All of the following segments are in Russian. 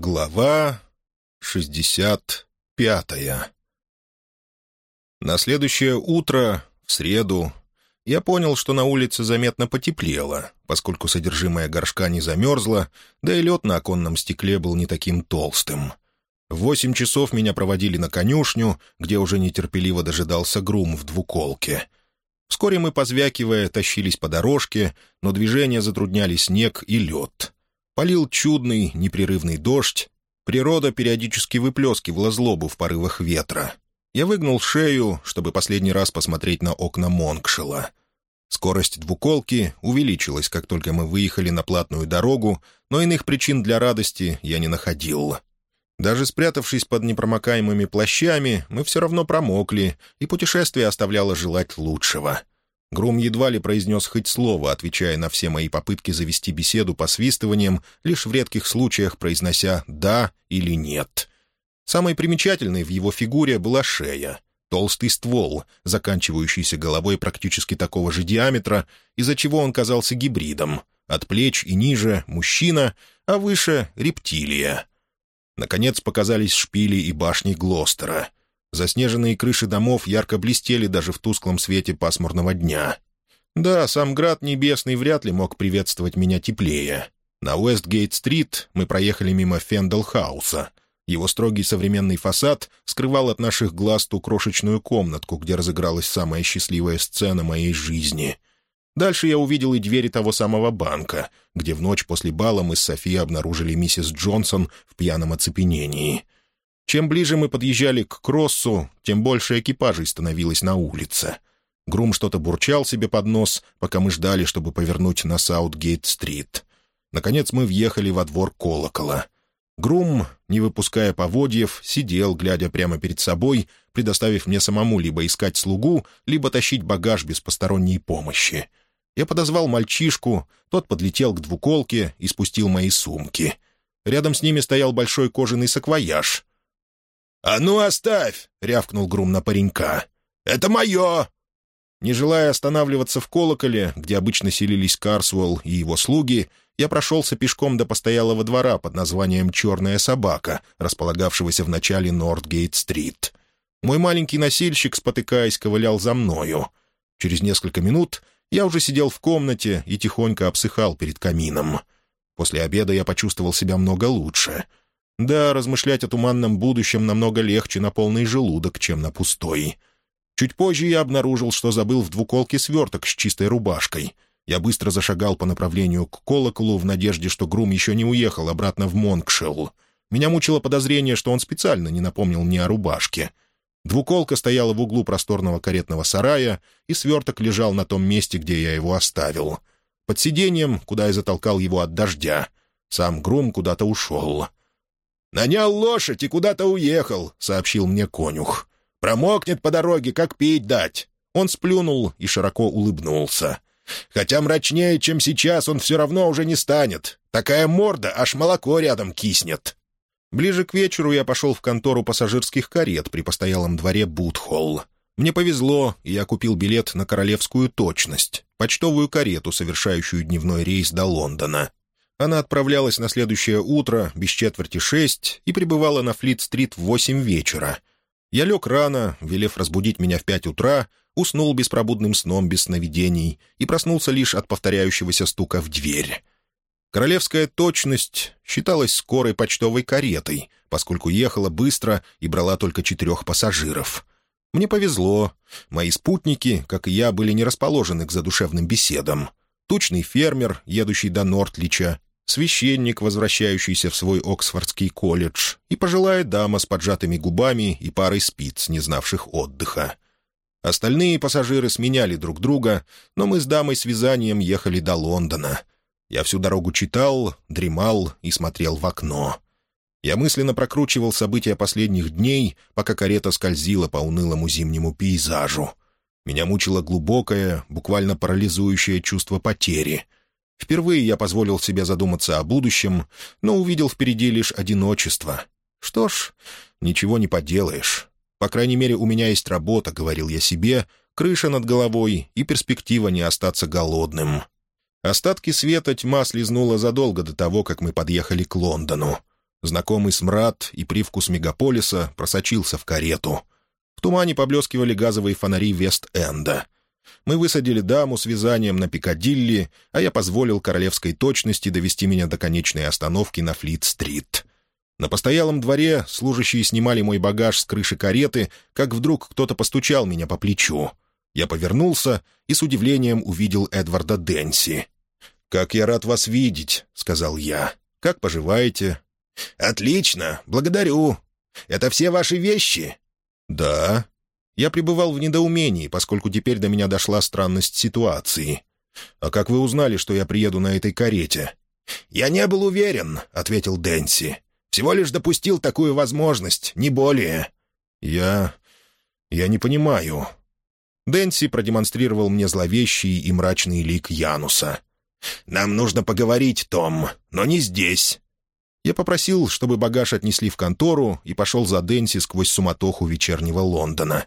Глава шестьдесят пятая На следующее утро, в среду, я понял, что на улице заметно потеплело, поскольку содержимое горшка не замерзло, да и лед на оконном стекле был не таким толстым. В восемь часов меня проводили на конюшню, где уже нетерпеливо дожидался грум в двуколке. Вскоре мы, позвякивая, тащились по дорожке, но движение затрудняли снег и лед — Полил чудный, непрерывный дождь. Природа периодически выплескивала злобу в порывах ветра. Я выгнул шею, чтобы последний раз посмотреть на окна Монкшела. Скорость двуколки увеличилась, как только мы выехали на платную дорогу, но иных причин для радости я не находил. Даже спрятавшись под непромокаемыми плащами, мы все равно промокли, и путешествие оставляло желать лучшего — Грум едва ли произнес хоть слово, отвечая на все мои попытки завести беседу посвистыванием, лишь в редких случаях произнося «да» или «нет». Самой примечательной в его фигуре была шея. Толстый ствол, заканчивающийся головой практически такого же диаметра, из-за чего он казался гибридом. От плеч и ниже — мужчина, а выше — рептилия. Наконец показались шпили и башни Глостера — Заснеженные крыши домов ярко блестели даже в тусклом свете пасмурного дня. Да, сам град небесный вряд ли мог приветствовать меня теплее. На Уэстгейт-стрит мы проехали мимо Фендл-хауса. Его строгий современный фасад скрывал от наших глаз ту крошечную комнатку, где разыгралась самая счастливая сцена моей жизни. Дальше я увидел и двери того самого банка, где в ночь после бала мы с Софией обнаружили миссис Джонсон в пьяном оцепенении — чем ближе мы подъезжали к Кроссу, тем больше экипажей становилось на улице. Грум что-то бурчал себе под нос, пока мы ждали, чтобы повернуть на Саутгейт-стрит. Наконец мы въехали во двор колокола. Грум, не выпуская поводьев, сидел, глядя прямо перед собой, предоставив мне самому либо искать слугу, либо тащить багаж без посторонней помощи. Я подозвал мальчишку, тот подлетел к двуколке и спустил мои сумки. Рядом с ними стоял большой кожаный саквояж. «А ну оставь!» — рявкнул Грум на паренька. «Это мое!» Не желая останавливаться в колоколе, где обычно селились Карсуэлл и его слуги, я прошелся пешком до постоялого двора под названием «Черная собака», располагавшегося в начале Нортгейт-стрит. Мой маленький носильщик, спотыкаясь, ковылял за мною. Через несколько минут я уже сидел в комнате и тихонько обсыхал перед камином. После обеда я почувствовал себя много лучше — да, размышлять о туманном будущем намного легче на полный желудок, чем на пустой. Чуть позже я обнаружил, что забыл в двуколке сверток с чистой рубашкой. Я быстро зашагал по направлению к колоколу в надежде, что Грум еще не уехал обратно в Монкшелл. Меня мучило подозрение, что он специально не напомнил мне о рубашке. Двуколка стояла в углу просторного каретного сарая, и сверток лежал на том месте, где я его оставил. Под сиденьем, куда я затолкал его от дождя. Сам Грум куда-то ушел. «Нанял лошадь и куда-то уехал», — сообщил мне конюх. «Промокнет по дороге, как пить дать». Он сплюнул и широко улыбнулся. «Хотя мрачнее, чем сейчас, он все равно уже не станет. Такая морда, аж молоко рядом киснет». Ближе к вечеру я пошел в контору пассажирских карет при постоялом дворе Бутхолл. Мне повезло, и я купил билет на королевскую точность, почтовую карету, совершающую дневной рейс до Лондона. Она отправлялась на следующее утро, без четверти шесть, и прибывала на Флит-стрит в восемь вечера. Я лег рано, велев разбудить меня в пять утра, уснул беспробудным сном без сновидений и проснулся лишь от повторяющегося стука в дверь. Королевская точность считалась скорой почтовой каретой, поскольку ехала быстро и брала только четырех пассажиров. Мне повезло. Мои спутники, как и я, были не расположены к задушевным беседам. Тучный фермер, едущий до Нортлича, священник, возвращающийся в свой Оксфордский колледж, и пожилая дама с поджатыми губами и парой спиц, не знавших отдыха. Остальные пассажиры сменяли друг друга, но мы с дамой с вязанием ехали до Лондона. Я всю дорогу читал, дремал и смотрел в окно. Я мысленно прокручивал события последних дней, пока карета скользила по унылому зимнему пейзажу. Меня мучило глубокое, буквально парализующее чувство потери — Впервые я позволил себе задуматься о будущем, но увидел впереди лишь одиночество. Что ж, ничего не поделаешь. По крайней мере, у меня есть работа, — говорил я себе, крыша над головой и перспектива не остаться голодным. Остатки света тьма слезнула задолго до того, как мы подъехали к Лондону. Знакомый смрад и привкус мегаполиса просочился в карету. В тумане поблескивали газовые фонари Вест-Энда. Мы высадили даму с вязанием на Пикадилли, а я позволил королевской точности довести меня до конечной остановки на Флит-стрит. На постоялом дворе служащие снимали мой багаж с крыши кареты, как вдруг кто-то постучал меня по плечу. Я повернулся и с удивлением увидел Эдварда Денси. «Как я рад вас видеть», — сказал я. «Как поживаете?» «Отлично, благодарю. Это все ваши вещи?» «Да». Я пребывал в недоумении, поскольку теперь до меня дошла странность ситуации. «А как вы узнали, что я приеду на этой карете?» «Я не был уверен», — ответил Дэнси. «Всего лишь допустил такую возможность, не более». «Я... я не понимаю». Дэнси продемонстрировал мне зловещий и мрачный лик Януса. «Нам нужно поговорить, Том, но не здесь. Я попросил, чтобы багаж отнесли в контору, и пошел за Дэнси сквозь суматоху вечернего Лондона.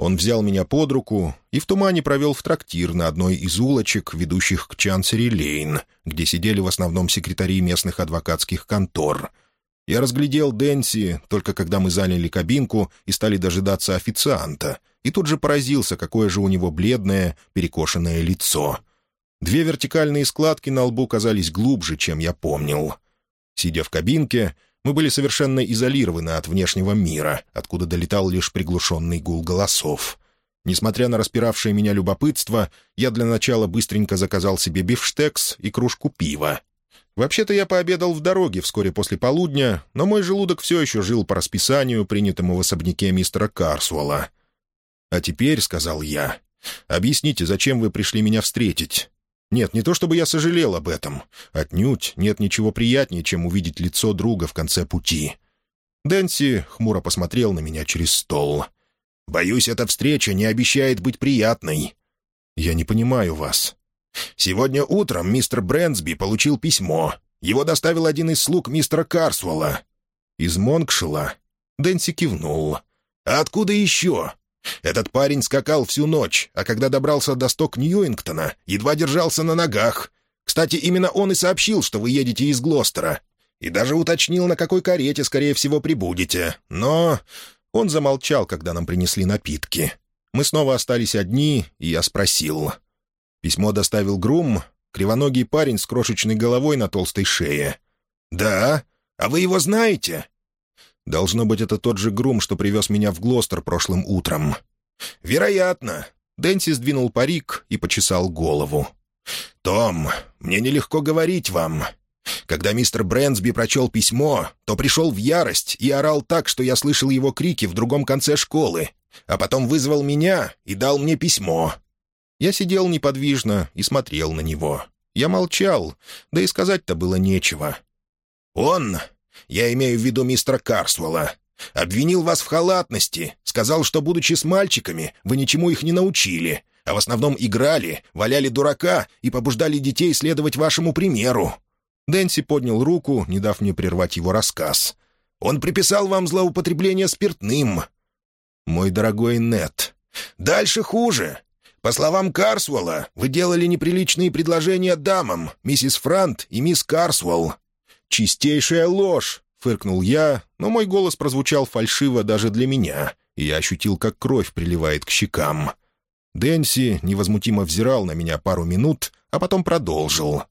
Он взял меня под руку и в тумане провел в трактир на одной из улочек, ведущих к Чансери-Лейн, где сидели в основном секретари местных адвокатских контор. Я разглядел Дэнси только когда мы заняли кабинку и стали дожидаться официанта, и тут же поразился, какое же у него бледное, перекошенное лицо. Две вертикальные складки на лбу казались глубже, чем я помнил — Сидя в кабинке, мы были совершенно изолированы от внешнего мира, откуда долетал лишь приглушенный гул голосов. Несмотря на распиравшее меня любопытство, я для начала быстренько заказал себе бифштекс и кружку пива. Вообще-то я пообедал в дороге вскоре после полудня, но мой желудок все еще жил по расписанию, принятому в особняке мистера Карсуэлла. «А теперь», — сказал я, — «объясните, зачем вы пришли меня встретить? Нет, не то чтобы я сожалел об этом. Отнюдь нет ничего приятнее, чем увидеть лицо друга в конце пути. Дэнси хмуро посмотрел на меня через стол. «Боюсь, эта встреча не обещает быть приятной». «Я не понимаю вас». «Сегодня утром мистер Брэнсби получил письмо. Его доставил один из слуг мистера Карсвелла». «Из Монкшила?» Дэнси кивнул. «А откуда еще? Этот парень скакал всю ночь, а когда добрался до сток Ньюингтона, едва держался на ногах. Кстати, именно он и сообщил, что вы едете из Глостера. И даже уточнил, на какой карете, скорее всего, прибудете. Но он замолчал, когда нам принесли напитки. Мы снова остались одни, и я спросил. Письмо доставил Грум, кривоногий парень с крошечной головой на толстой шее. «Да? А вы его знаете?» Должно быть, это тот же Грум, что привез меня в Глостер прошлым утром. «Вероятно». Дэнси сдвинул парик и почесал голову. «Том, мне нелегко говорить вам. Когда мистер Брэнсби прочел письмо, то пришел в ярость и орал так, что я слышал его крики в другом конце школы, а потом вызвал меня и дал мне письмо». Я сидел неподвижно и смотрел на него. Я молчал, да и сказать-то было нечего. «Он я имею в виду мистера Карсвелла, обвинил вас в халатности, сказал, что, будучи с мальчиками, вы ничему их не научили, а в основном играли, валяли дурака и побуждали детей следовать вашему примеру». Дэнси поднял руку, не дав мне прервать его рассказ. «Он приписал вам злоупотребление спиртным». «Мой дорогой Нет, дальше хуже. По словам Карсвелла, вы делали неприличные предложения дамам, миссис Франт и мисс Карсвелл. «Чистейшая ложь!» — фыркнул я, но мой голос прозвучал фальшиво даже для меня, и я ощутил, как кровь приливает к щекам. Дэнси невозмутимо взирал на меня пару минут, а потом продолжил.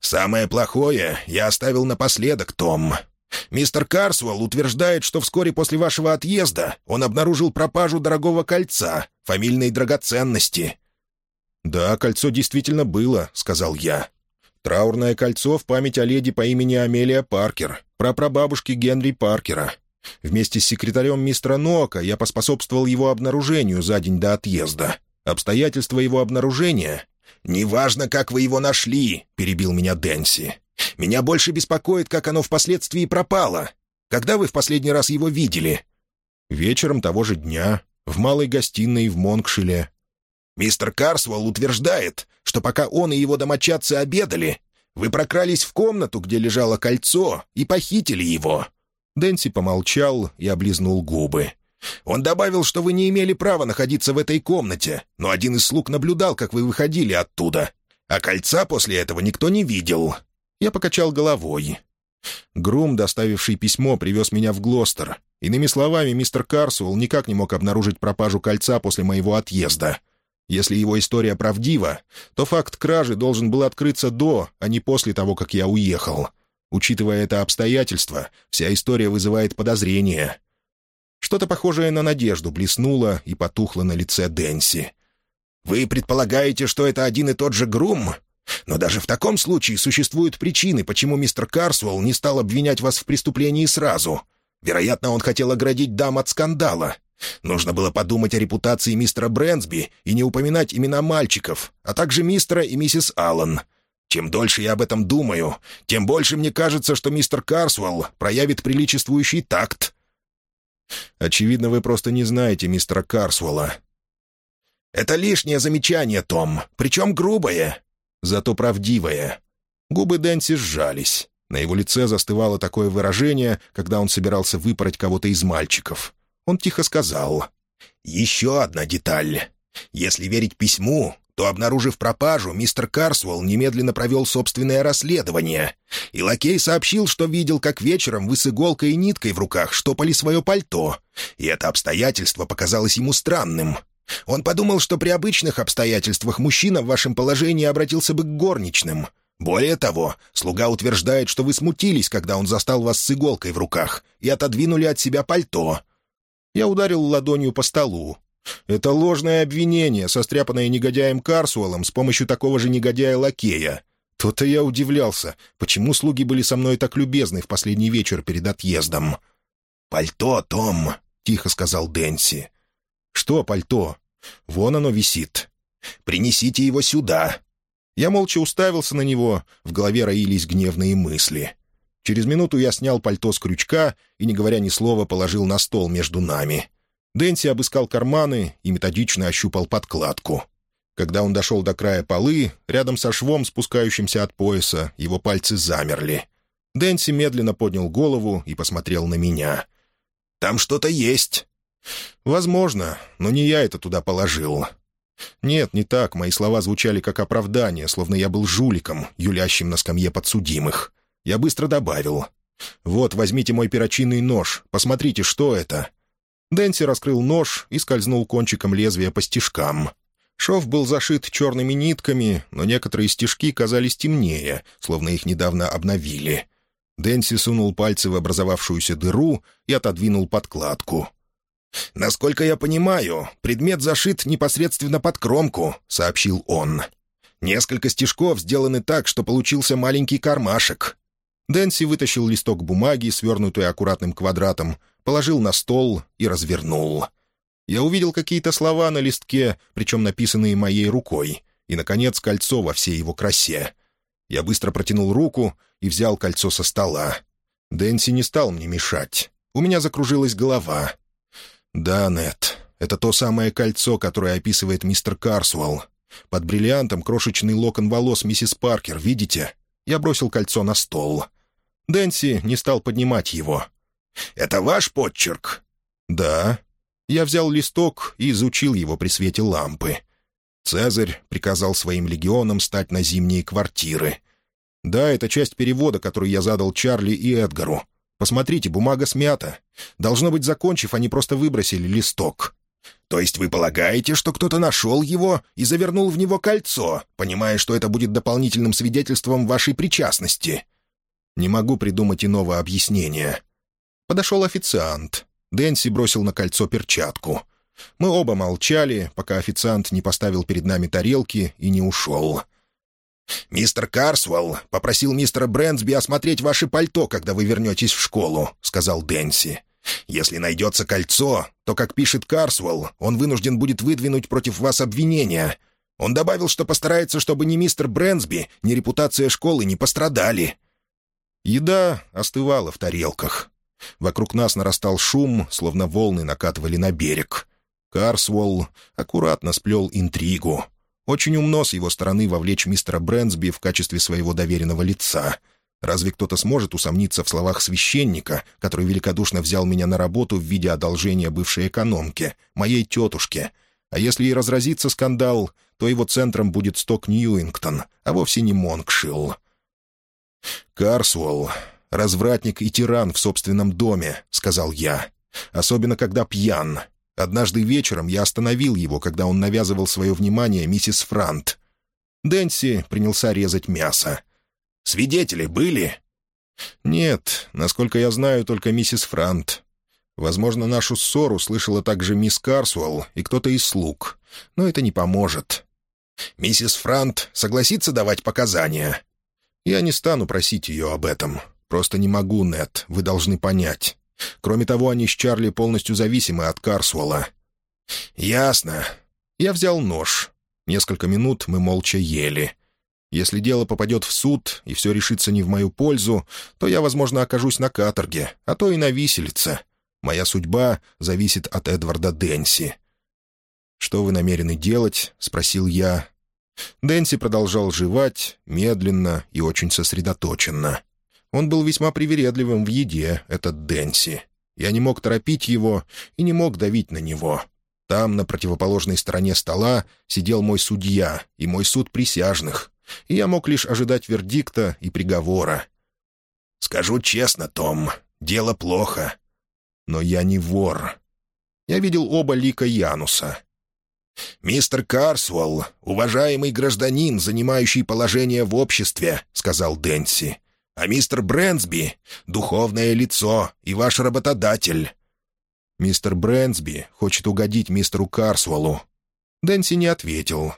«Самое плохое я оставил напоследок, Том. Мистер Карсвелл утверждает, что вскоре после вашего отъезда он обнаружил пропажу дорогого кольца, фамильной драгоценности». «Да, кольцо действительно было», — сказал я. Траурное кольцо в память о леди по имени Амелия Паркер, прапрабабушки Генри Паркера. Вместе с секретарем мистера Ноака я поспособствовал его обнаружению за день до отъезда. Обстоятельства его обнаружения... «Неважно, как вы его нашли», — перебил меня Дэнси. «Меня больше беспокоит, как оно впоследствии пропало. Когда вы в последний раз его видели?» «Вечером того же дня, в малой гостиной в Монкшиле. Мистер Карсвелл утверждает, что пока он и его домочадцы обедали, вы прокрались в комнату, где лежало кольцо, и похитили его». Дэнси помолчал и облизнул губы. «Он добавил, что вы не имели права находиться в этой комнате, но один из слуг наблюдал, как вы выходили оттуда. А кольца после этого никто не видел». Я покачал головой. Грум, доставивший письмо, привез меня в Глостер. Иными словами, мистер Карсуэлл никак не мог обнаружить пропажу кольца после моего отъезда. Если его история правдива, то факт кражи должен был открыться до, а не после того, как я уехал. Учитывая это обстоятельство, вся история вызывает подозрения. Что-то похожее на надежду блеснуло и потухло на лице Дэнси. «Вы предполагаете, что это один и тот же Грум? Но даже в таком случае существуют причины, почему мистер Карсуэлл не стал обвинять вас в преступлении сразу. Вероятно, он хотел оградить дам от скандала. Нужно было подумать о репутации мистера Брэнсби и не упоминать имена мальчиков, а также мистера и миссис Аллен. Чем дольше я об этом думаю, тем больше мне кажется, что мистер Карсуэлл проявит приличествующий такт. Очевидно, вы просто не знаете мистера Карсуэлла. Это лишнее замечание, Том, причем грубое, зато правдивое. Губы Дэнси сжались. На его лице застывало такое выражение, когда он собирался выпороть кого-то из мальчиков. Он тихо сказал. «Еще одна деталь. Если верить письму, то, обнаружив пропажу, мистер Карсуэлл немедленно провел собственное расследование. И лакей сообщил, что видел, как вечером вы с иголкой и ниткой в руках штопали свое пальто. И это обстоятельство показалось ему странным. Он подумал, что при обычных обстоятельствах мужчина в вашем положении обратился бы к горничным. Более того, слуга утверждает, что вы смутились, когда он застал вас с иголкой в руках, и отодвинули от себя пальто. Я ударил ладонью по столу. Это ложное обвинение, состряпанное негодяем Карсуэлом с помощью такого же негодяя-лакея. То-то я удивлялся, почему слуги были со мной так любезны в последний вечер перед отъездом. «Пальто, Том», — тихо сказал Дэнси. «Что пальто? Вон оно висит. Принесите его сюда». Я молча уставился на него, в голове роились гневные мысли. Через минуту я снял пальто с крючка и, не говоря ни слова, положил на стол между нами. Дэнси обыскал карманы и методично ощупал подкладку. Когда он дошел до края полы, рядом со швом, спускающимся от пояса, его пальцы замерли. Дэнси медленно поднял голову и посмотрел на меня. «Там что-то есть». «Возможно, но не я это туда положил». «Нет, не так. Мои слова звучали как оправдание, словно я был жуликом, юлящим на скамье подсудимых. Я быстро добавил. «Вот, возьмите мой перочинный нож. Посмотрите, что это». Дэнси раскрыл нож и скользнул кончиком лезвия по стежкам. Шов был зашит черными нитками, но некоторые стежки казались темнее, словно их недавно обновили. Дэнси сунул пальцы в образовавшуюся дыру и отодвинул подкладку. «Насколько я понимаю, предмет зашит непосредственно под кромку», — сообщил он. «Несколько стежков сделаны так, что получился маленький кармашек. Дэнси вытащил листок бумаги, свернутый аккуратным квадратом, положил на стол и развернул. Я увидел какие-то слова на листке, причем написанные моей рукой, и, наконец, кольцо во всей его красе. Я быстро протянул руку и взял кольцо со стола. Дэнси не стал мне мешать. У меня закружилась голова. «Да, Нет, это то самое кольцо, которое описывает мистер Карсуэлл. Под бриллиантом крошечный локон волос миссис Паркер, видите? Я бросил кольцо на стол. Дэнси не стал поднимать его. «Это ваш подчерк?» «Да». Я взял листок и изучил его при свете лампы. Цезарь приказал своим легионам стать на зимние квартиры. Да, это часть перевода, который я задал Чарли и Эдгару. Посмотрите, бумага смята. Должно быть, закончив, они просто выбросили листок. То есть вы полагаете, что кто-то нашел его и завернул в него кольцо, понимая, что это будет дополнительным свидетельством вашей причастности?» «Не могу придумать иного объяснения». Подошел официант. Дэнси бросил на кольцо перчатку. Мы оба молчали, пока официант не поставил перед нами тарелки и не ушел. «Мистер Карсвелл попросил мистера Брэнсби осмотреть ваше пальто, когда вы вернетесь в школу», — сказал Дэнси. Если найдется кольцо, то, как пишет Карсвелл, он вынужден будет выдвинуть против вас обвинения. Он добавил, что постарается, чтобы ни мистер Брэнсби, ни репутация школы не пострадали». Еда остывала в тарелках. Вокруг нас нарастал шум, словно волны накатывали на берег. Карсвелл аккуратно сплел интригу. Очень умно с его стороны вовлечь мистера Брэнсби в качестве своего доверенного лица — Разве кто-то сможет усомниться в словах священника, который великодушно взял меня на работу в виде одолжения бывшей экономке, моей тетушке? А если и разразится скандал, то его центром будет сток Ньюингтон, а вовсе не Монкшилл. Карсуэлл «Развратник и тиран в собственном доме», — сказал я. «Особенно, когда пьян. Однажды вечером я остановил его, когда он навязывал свое внимание миссис Франт. Дэнси принялся резать мясо. «Свидетели были?» «Нет, насколько я знаю, только миссис Франт. Возможно, нашу ссору слышала также мисс Карсуэлл и кто-то из слуг. Но это не поможет». «Миссис Франт согласится давать показания?» «Я не стану просить ее об этом. Просто не могу, Нет, вы должны понять. Кроме того, они с Чарли полностью зависимы от Карсуэлла». «Ясно». Я взял нож. Несколько минут мы молча ели. Если дело попадет в суд, и все решится не в мою пользу, то я, возможно, окажусь на каторге, а то и на виселице. Моя судьба зависит от Эдварда Дэнси. «Что вы намерены делать?» — спросил я. Дэнси продолжал жевать, медленно и очень сосредоточенно. Он был весьма привередливым в еде, этот Дэнси. Я не мог торопить его и не мог давить на него. Там, на противоположной стороне стола, сидел мой судья и мой суд присяжных, и я мог лишь ожидать вердикта и приговора. «Скажу честно, Том, дело плохо. Но я не вор. Я видел оба лика Януса. «Мистер Карсуэлл, уважаемый гражданин, занимающий положение в обществе», — сказал Дэнси. «А мистер Брэнсби — духовное лицо и ваш работодатель». «Мистер Брэнсби хочет угодить мистеру Карсуэллу». Дэнси не ответил.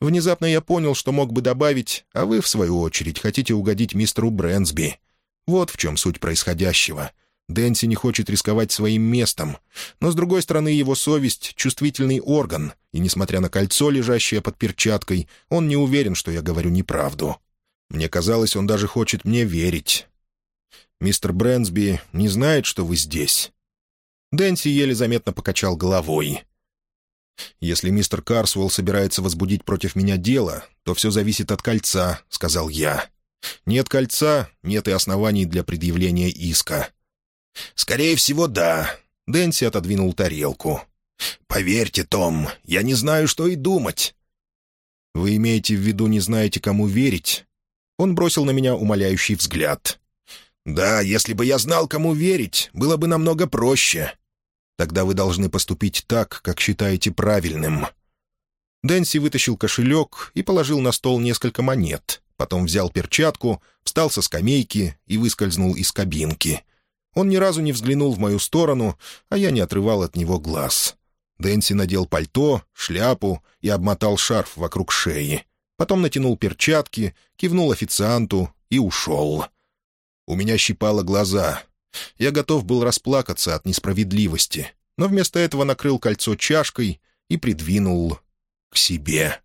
Внезапно я понял, что мог бы добавить, а вы, в свою очередь, хотите угодить мистеру Брэнсби. Вот в чем суть происходящего — Дэнси не хочет рисковать своим местом, но, с другой стороны, его совесть — чувствительный орган, и, несмотря на кольцо, лежащее под перчаткой, он не уверен, что я говорю неправду. Мне казалось, он даже хочет мне верить. «Мистер Брэнсби не знает, что вы здесь». Дэнси еле заметно покачал головой. «Если мистер Карсуэлл собирается возбудить против меня дело, то все зависит от кольца», — сказал я. «Нет кольца, нет и оснований для предъявления иска. «Скорее всего, да». Дэнси отодвинул тарелку. «Поверьте, Том, я не знаю, что и думать». «Вы имеете в виду, не знаете, кому верить?» Он бросил на меня умоляющий взгляд. «Да, если бы я знал, кому верить, было бы намного проще». «Тогда вы должны поступить так, как считаете правильным». Дэнси вытащил кошелек и положил на стол несколько монет. Потом взял перчатку, встал со скамейки и выскользнул из кабинки. Он ни разу не взглянул в мою сторону, а я не отрывал от него глаз. Дэнси надел пальто, шляпу и обмотал шарф вокруг шеи. Потом натянул перчатки, кивнул официанту и ушел. У меня щипало глаза. Я готов был расплакаться от несправедливости, но вместо этого накрыл кольцо чашкой и придвинул к себе.